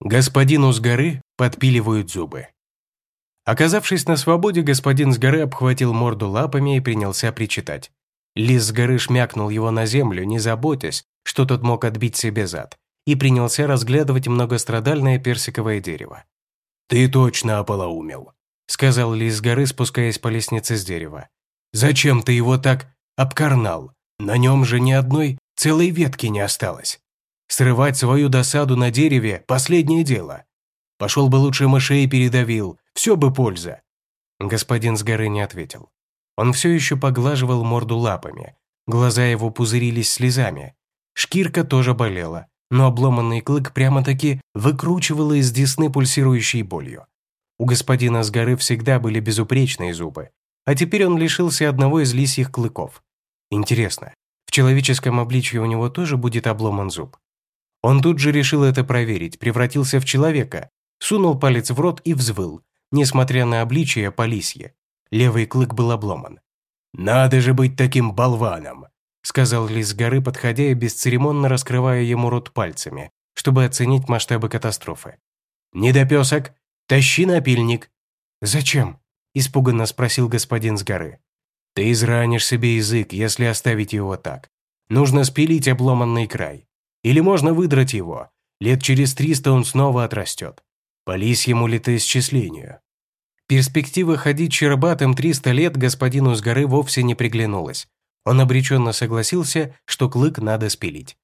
Господину с горы подпиливают зубы. Оказавшись на свободе, господин с горы обхватил морду лапами и принялся причитать. Лис с горы шмякнул его на землю, не заботясь, что тот мог отбить себе зад, и принялся разглядывать многострадальное персиковое дерево. «Ты точно ополоумел», — сказал лис с горы, спускаясь по лестнице с дерева. «Зачем ты его так обкарнал? На нем же ни одной целой ветки не осталось». Срывать свою досаду на дереве – последнее дело. Пошел бы лучше мышей передавил, все бы польза. Господин с горы не ответил. Он все еще поглаживал морду лапами. Глаза его пузырились слезами. Шкирка тоже болела, но обломанный клык прямо-таки выкручивало из десны пульсирующей болью. У господина с горы всегда были безупречные зубы, а теперь он лишился одного из лисьих клыков. Интересно, в человеческом обличье у него тоже будет обломан зуб? Он тут же решил это проверить, превратился в человека, сунул палец в рот и взвыл, несмотря на обличие полисье. Левый клык был обломан. «Надо же быть таким болваном!» сказал лис с горы, подходя и бесцеремонно раскрывая ему рот пальцами, чтобы оценить масштабы катастрофы. «Недопесок, тащи напильник!» «Зачем?» – испуганно спросил господин с горы. «Ты изранишь себе язык, если оставить его так. Нужно спилить обломанный край. Или можно выдрать его. Лет через триста он снова отрастет. По лисьему летоисчислению. Перспектива ходить чербатым 300 лет господину с горы вовсе не приглянулась. Он обреченно согласился, что клык надо спилить.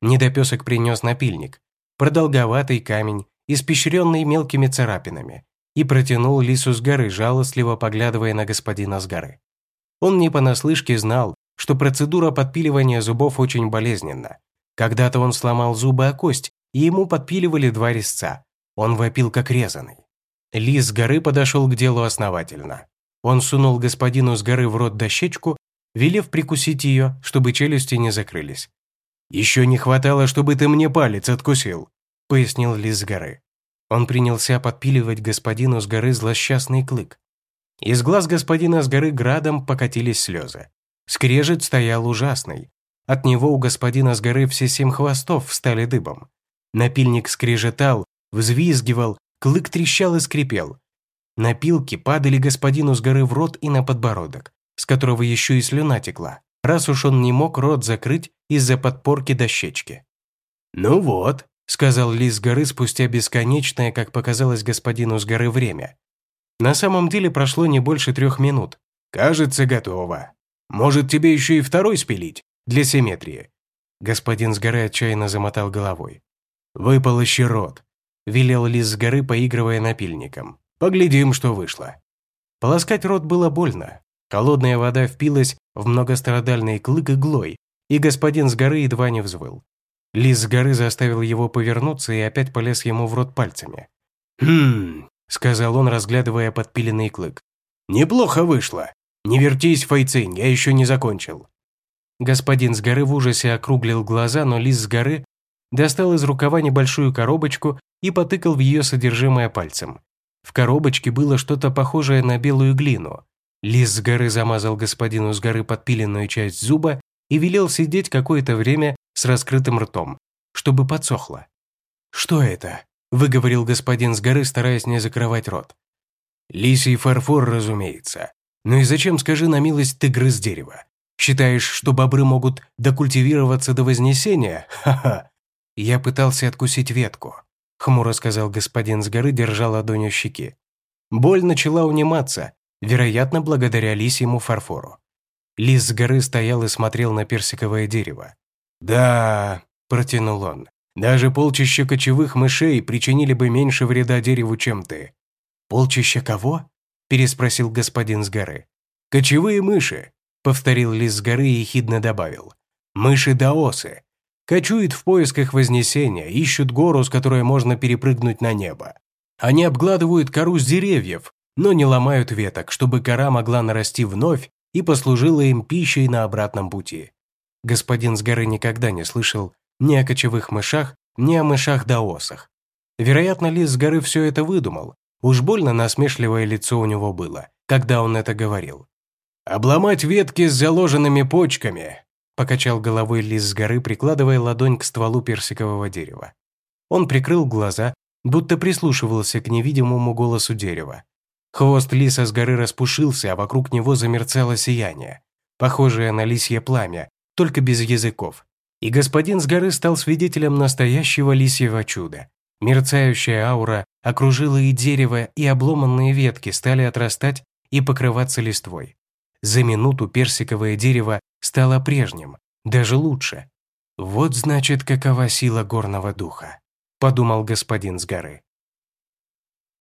Недопесок принес напильник. Продолговатый камень, испещренный мелкими царапинами, и протянул лису с горы, жалостливо поглядывая на господина с горы. Он не понаслышке знал, что процедура подпиливания зубов очень болезненна, когда-то он сломал зубы о кость, и ему подпиливали два резца. Он вопил как резаный. Лис с горы подошел к делу основательно. Он сунул господину с горы в рот дощечку, велев прикусить ее, чтобы челюсти не закрылись. «Еще не хватало, чтобы ты мне палец откусил», — пояснил лис с горы. Он принялся подпиливать господину с горы злосчастный клык. Из глаз господина с горы градом покатились слезы. Скрежет стоял ужасный, от него у господина с горы все семь хвостов встали дыбом. Напильник скрежетал, взвизгивал, клык трещал и скрипел. Напилки падали господину с горы в рот и на подбородок, с которого еще и слюна текла, раз уж он не мог рот закрыть из-за подпорки дощечки. «Ну вот», — сказал лис с горы спустя бесконечное, как показалось господину с горы, время. На самом деле прошло не больше трех минут. «Кажется, готово. Может, тебе еще и второй спилить?» Для симметрии. Господин с горы отчаянно замотал головой. «Выпал еще рот», – велел лис с горы, поигрывая напильником. «Поглядим, что вышло». Полоскать рот было больно. Холодная вода впилась в многострадальный клык иглой, и господин с горы едва не взвыл. Лис с горы заставил его повернуться и опять полез ему в рот пальцами. «Хм», – сказал он, разглядывая подпиленный клык. «Неплохо вышло. Не вертись, Файцинь, я еще не закончил. Господин с горы в ужасе округлил глаза, но лис с горы достал из рукава небольшую коробочку и потыкал в ее содержимое пальцем. В коробочке было что-то похожее на белую глину. Лис с горы замазал господину с горы подпиленную часть зуба и велел сидеть какое-то время с раскрытым ртом, чтобы подсохло. «Что это?» – выговорил господин с горы, стараясь не закрывать рот. «Лисий фарфор, разумеется. Ну и зачем, скажи на милость, ты грыз дерево? Считаешь, что бобры могут докультивироваться до Вознесения? Ха-ха!» Я пытался откусить ветку, хмуро сказал господин с горы, держа ладонью щеки. Боль начала униматься, вероятно, благодаря лисьему фарфору. Лис с горы стоял и смотрел на персиковое дерево. «Да», – протянул он, – «даже полчища кочевых мышей причинили бы меньше вреда дереву, чем ты». «Полчища кого?» – переспросил господин с горы. «Кочевые мыши. Повторил лис с горы и ехидно добавил. Мыши-даосы. Кочуют в поисках вознесения, ищут гору, с которой можно перепрыгнуть на небо. Они обгладывают кору с деревьев, но не ломают веток, чтобы кора могла нарасти вновь и послужила им пищей на обратном пути. Господин с горы никогда не слышал ни о кочевых мышах, ни о мышах-даосах. Вероятно, лис с горы все это выдумал. Уж больно насмешливое лицо у него было, когда он это говорил. «Обломать ветки с заложенными почками», – покачал головой лис с горы, прикладывая ладонь к стволу персикового дерева. Он прикрыл глаза, будто прислушивался к невидимому голосу дерева. Хвост лиса с горы распушился, а вокруг него замерцало сияние, похожее на лисье пламя, только без языков. И господин с горы стал свидетелем настоящего лисьего чуда. Мерцающая аура окружила и дерево, и обломанные ветки стали отрастать и покрываться листвой. За минуту персиковое дерево стало прежним, даже лучше. Вот значит, какова сила горного духа, подумал господин с горы.